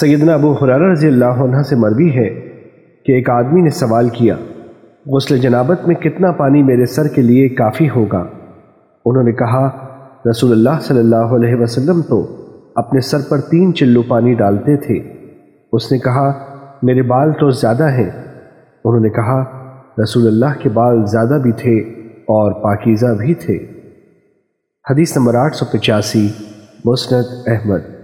سیدنا ابو حرارہ رضی اللہ عنہ سے مروی ہے کہ ایک آدمی نے سوال کیا، غسل جنابت میں کتنا پانی میرے سر کے لیے کافی ہوگا؟ انہوں نے کہا، رسول اللہ صلی اللہ علیہ وسلم تو اپنے سر پر تین چلو پانی ڈالتے تھے۔ اس نے کہا، میرے بال تو زیادہ ہیں۔ انہوں نے کہا، رسول اللہ کے بال زیادہ بھی تھے اور پاکیزہ بھی تھے۔ حدیث نمبر آٹھ سو پچاسی، مسند احمد۔